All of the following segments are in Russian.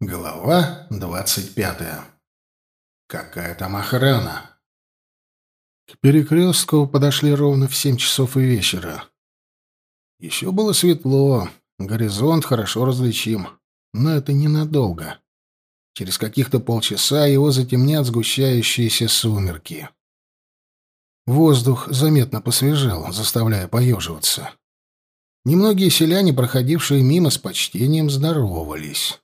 Глава двадцать пятая. Какая там охрана? К перекрестку подошли ровно в семь часов и вечера. Еще было светло, горизонт хорошо различим, но это ненадолго. Через каких-то полчаса его затемнят сгущающиеся сумерки. Воздух заметно посвежел, заставляя поеживаться. Немногие селяне, проходившие мимо, с почтением здоровались.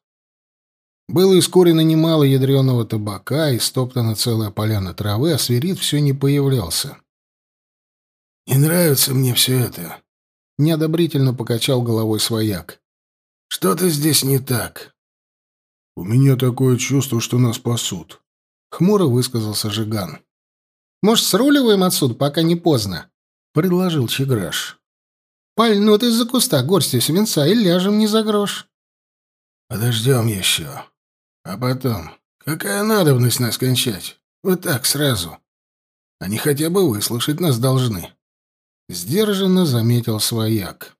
Было искорено немало ядреного табака и стоптана целая поляна травы, а свирит все не появлялся. «Не нравится мне все это», — неодобрительно покачал головой свояк. «Что-то здесь не так». «У меня такое чувство, что нас пасут», — хмуро высказался Жиган. «Может, сруливаем отсюда, пока не поздно?» — предложил Чеграш. «Пальнут из-за куста горстью свинца и ляжем не за грош». «Подождем еще», а потом, какая надобность нас кончать? Вот так сразу. Они хотя бы выслушать нас должны. Сдержанно заметил свояк.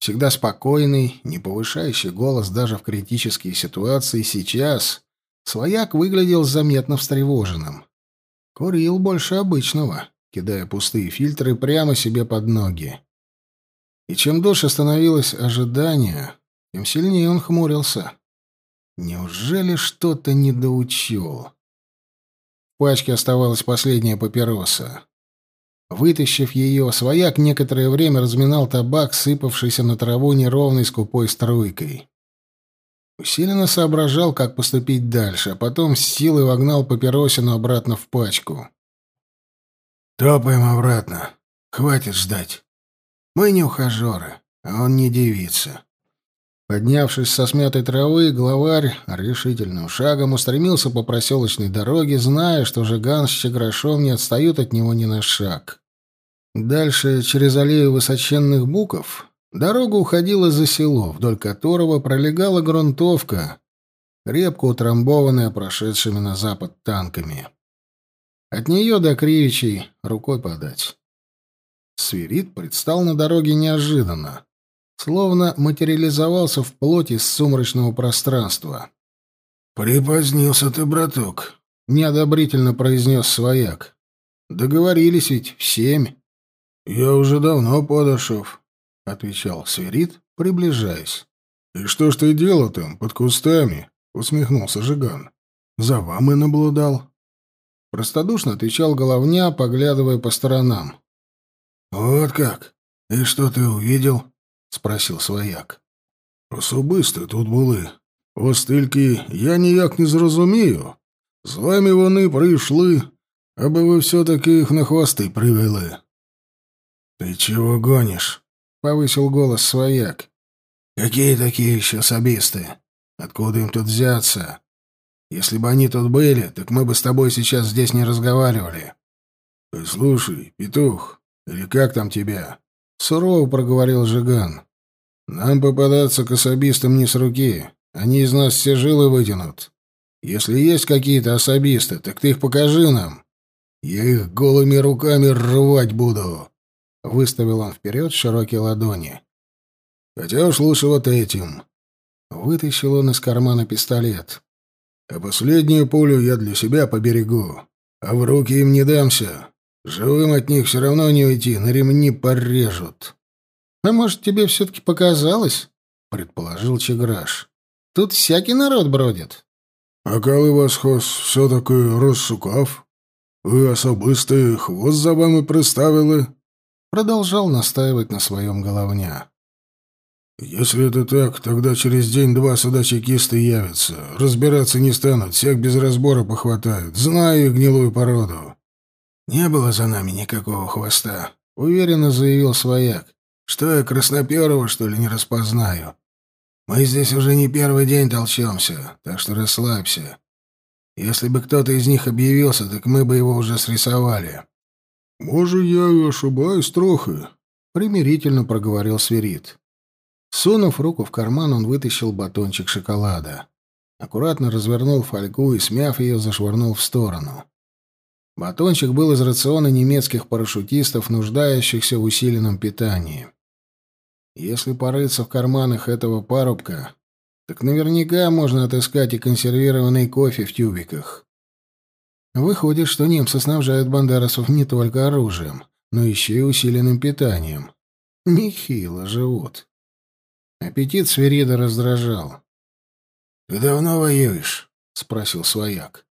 Всегда спокойный, не повышающий голос даже в критические ситуации, сейчас свояк выглядел заметно встревоженным. Курил больше обычного, кидая пустые фильтры прямо себе под ноги. И чем дольше становилось ожидание, тем сильнее он хмурился. Неужели что-то недоучил? В пачке оставалась последняя папироса. Вытащив ее, свояк некоторое время разминал табак, сыпавшийся на траву неровной скупой струйкой. Усиленно соображал, как поступить дальше, а потом с силой вогнал папиросину обратно в пачку. «Топаем обратно. Хватит ждать. Мы не ухажеры, а он не девица. Поднявшись со смятой травы, главарь решительным шагом устремился по проселочной дороге, зная, что Жиган с Чеграшом не отстают от него ни на шаг. Дальше, через аллею высоченных буков, дорога уходила за село, вдоль которого пролегала грунтовка, крепко утрамбованная прошедшими на запад танками. От нее до Кривичей рукой подать. Свирит предстал на дороге неожиданно словно материализовался в плоти из сумрачного пространства. «Припозднился ты, браток», — неодобрительно произнес свояк. «Договорились ведь в семь». «Я уже давно подошов», — отвечал Сверид, приближаясь. «И что ж ты делал там, под кустами?» — усмехнулся Жиган. «За вам и наблюдал». Простодушно отвечал головня, поглядывая по сторонам. «Вот как? И что ты увидел?» — спросил свояк. Особисти тут були. Ось тільки я ніяк не зрозумію. З вами вони прийшли, аби ви все-таки их на хвосты привели. Ты чего гонишь? повысил голос свояк. Какие такие еще особисты? Откуда им тут взяться? Если бы они тут были, так мы бы с тобой сейчас здесь не разговаривали. Слушай, петух, или как там тебя? Сурово проговорил Жиган. «Нам попадаться к особистам не с руки. Они из нас все жилы вытянут. Если есть какие-то особисты, так ты их покажи нам. Я их голыми руками рвать буду». Выставил он вперед широкие ладони. «Хотя уж лучше вот этим». Вытащил он из кармана пистолет. «А последнюю пулю я для себя поберегу. А в руки им не дамся. Живым от них все равно не уйти, на ремни порежут. А может, тебе все-таки показалось? Предположил Чеграш. Тут всякий народ бродит. А коли вас хос все-таки розшукав, ви особистий хвост за вами приставили? Продолжал настаивать на своем головня. «Если это так, тогда через день-два сюда чекисты явятся. Разбираться не станут, всех без разбора похватают. Знаю их гнилую породу. «Не было за нами никакого хвоста», — уверенно заявил свояк. «Что я, Красноперова, что ли, не распознаю? Мы здесь уже не первый день толчемся, так что расслабься. Если бы кто-то из них объявился, так мы бы его уже срисовали». «Может, я и ошибаюсь трохи», — примирительно проговорил Сверид. Сунув руку в карман, он вытащил батончик шоколада. Аккуратно развернул фольгу и, смяв ее, зашвырнул в сторону. Батончик был из рациона немецких парашютистов, нуждающихся в усиленном питании. Если порыться в карманах этого парубка, Так наверняка можно отыскать и консервированный кофе в тюбиках. Выходит, что немцы снабжают бандерасов не только оружием, но еще и усиленным питанием. Нехило живут. Аппетит Сверида раздражал. «Ты давно воюешь?» — спросил свояк.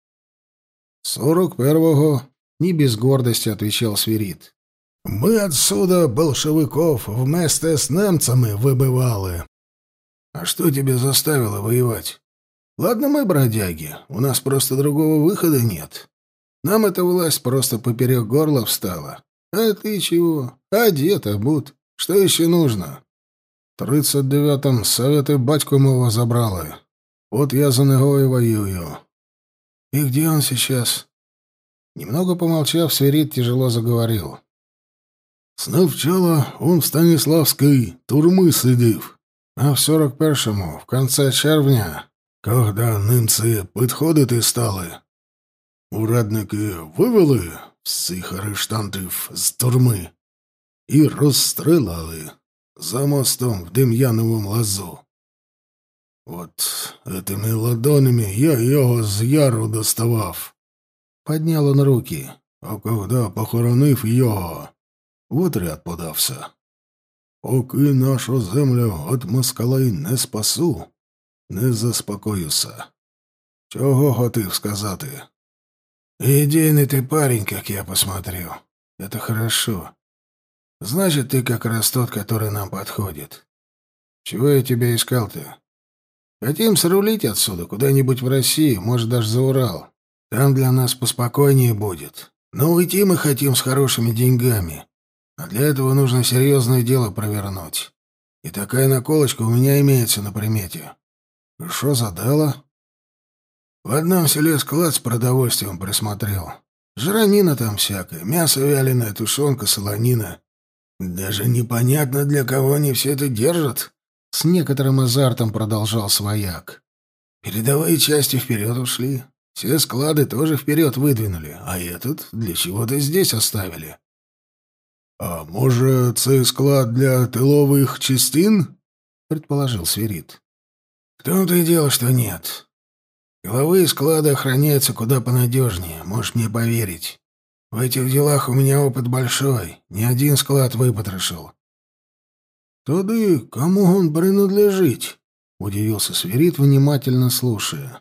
«Сорок первого», — не без гордости отвечал Сверид. «Мы отсюда большевиков вместе с немцами выбывали». «А что тебя заставило воевать?» «Ладно мы, бродяги, у нас просто другого выхода нет. Нам эта власть просто поперек горла встала. А ты чего? Одет, обут. Что еще нужно?» «В тридцать девятом советы батьку моего забрали. Вот я за него и воюю». «И где он сейчас?» Немного помолчав, Сверид тяжело заговорил. Сначала он в Станиславской турмы сидів, а в сорок першому, в конце червня, когда нинці підходити стали, урадники вивели всіх арештантів з турми і розстріляли за мостом в Дем'яновому лазу. От этими ладонями я його з яру доставав. Поднял он руки. А когда похоронив його, в отряд подався. Поки нашу землю от москалей не спасу, не заспокоюся. Чого хотів сказати? Идейный ты парень, как я посмотрю. Это хорошо. Значит, ты как раз тот, который нам подходит. Чего я тебя искал-то? Хотим срулить отсюда, куда-нибудь в Россию, может, даже за Урал. Там для нас поспокойнее будет. Но уйти мы хотим с хорошими деньгами. А для этого нужно серьезное дело провернуть. И такая наколочка у меня имеется на примете. Что за дело? В одном селе склад с продовольствием присмотрел. Жранина там всякая, мясо вяленое, тушенка, солонина. Даже непонятно, для кого они все это держат. С некоторым азартом продолжал свояк. Передовые части вперед ушли. Все склады тоже вперед выдвинули, а этот для чего-то здесь оставили. «А може, це склад для тилових частин?» — предположил Сверид. «В том-то и дело, что нет. Тыловые склады охраняются куда понадежнее, можешь мне поверить. В этих делах у меня опыт большой, ни один склад выпотрошил». «Туды кому он принадлежит?» — удивился Сверид, внимательно слушая.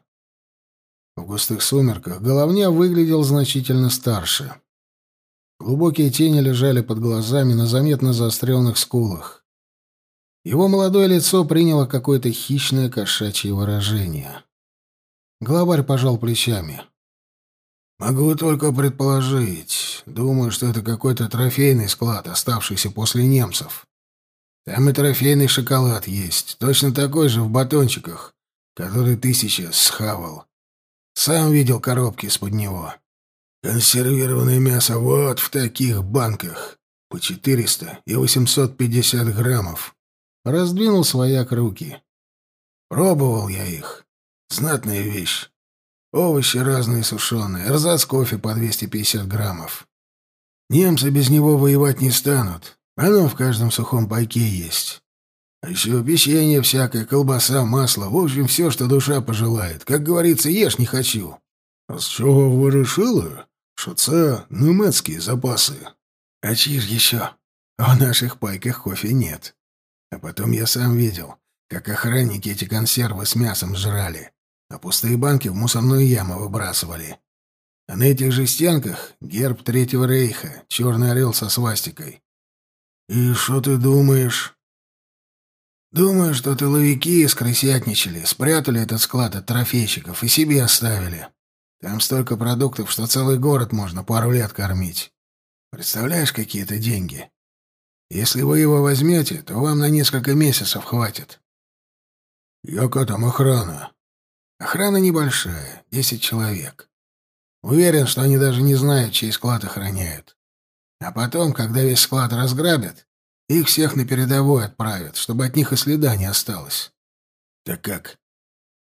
В густых сумерках головня выглядел значительно старше. Глубокие тени лежали под глазами на заметно заостренных скулах. Его молодое лицо приняло какое-то хищное кошачье выражение. Главарь пожал плечами. «Могу только предположить. Думаю, что это какой-то трофейный склад, оставшийся после немцев. Там и трофейный шоколад есть, точно такой же в батончиках, который ты сейчас схавал. Сам видел коробки из-под него. Консервированное мясо вот в таких банках. По 400 и 850 граммов. Раздвинул свояк руки. Пробовал я их. Знатная вещь. Овощи разные сушеные, эрзац кофе по 250 граммов. Немцы без него воевать не станут. Оно в каждом сухом пайке есть. А еще печенье всякое, колбаса, масло, в общем, все, что душа пожелает. Как говорится, ешь не хочу. А з чого ви решили, що це немецкие запасы? А чьи ж еще? В наших пайках кофе нет. А потом я сам видел, как охранники эти консервы с мясом жрали, а пустые банки в мусорную яму выбрасывали. А на этих же стенках герб Третьего Рейха, черный орел со свастикой. И что ты думаешь? Думаю, что тыловики скрысятничали, спрятали этот склад от трофейщиков и себе оставили. Там столько продуктов, что целый город можно пару лет кормить. Представляешь, какие это деньги? Если вы его возьмете, то вам на несколько месяцев хватит. Яка там охрана? Охрана небольшая, десять человек. Уверен, что они даже не знают, чей склад охраняют. А потом, когда весь склад разграбят, их всех на передовой отправят, чтобы от них и следа не осталось. Так как?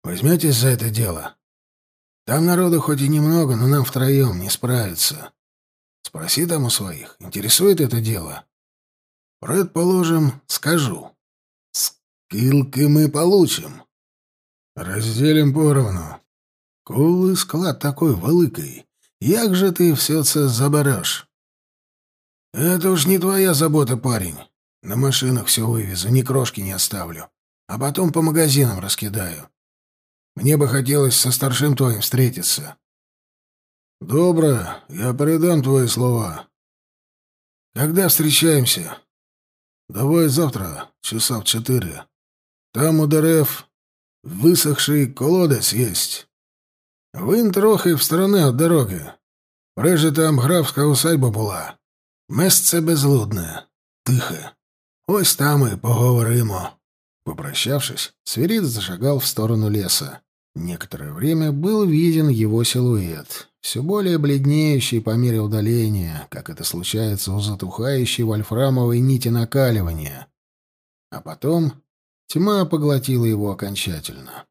Возьметесь за это дело? Там народу хоть и немного, но нам втроем не справиться. Спроси там у своих, интересует это дело? Предположим, скажу. Скилки мы получим. Разделим поровну. Коли склад такой великий, як же ты все це заберешь? Это уж не твоя забота, парень. На машинах все вывезу, ни крошки не оставлю. А потом по магазинам раскидаю. Мне бы хотелось со старшим твоим встретиться. Добро, я передам твои слова. Когда встречаемся? Давай завтра, часа в четыре. Там у дерев высохший колодец есть. Вин трохи в сторони від дороги. Прежде там графська усадьба була. Месце безлюдне, тихе. Ось там и поговоримо. Попрощавшись, Сверид зашагал в сторону леса. Некоторое время был виден его силуэт, все более бледнеющий по мере удаления, как это случается у затухающей вольфрамовой нити накаливания. А потом тьма поглотила его окончательно.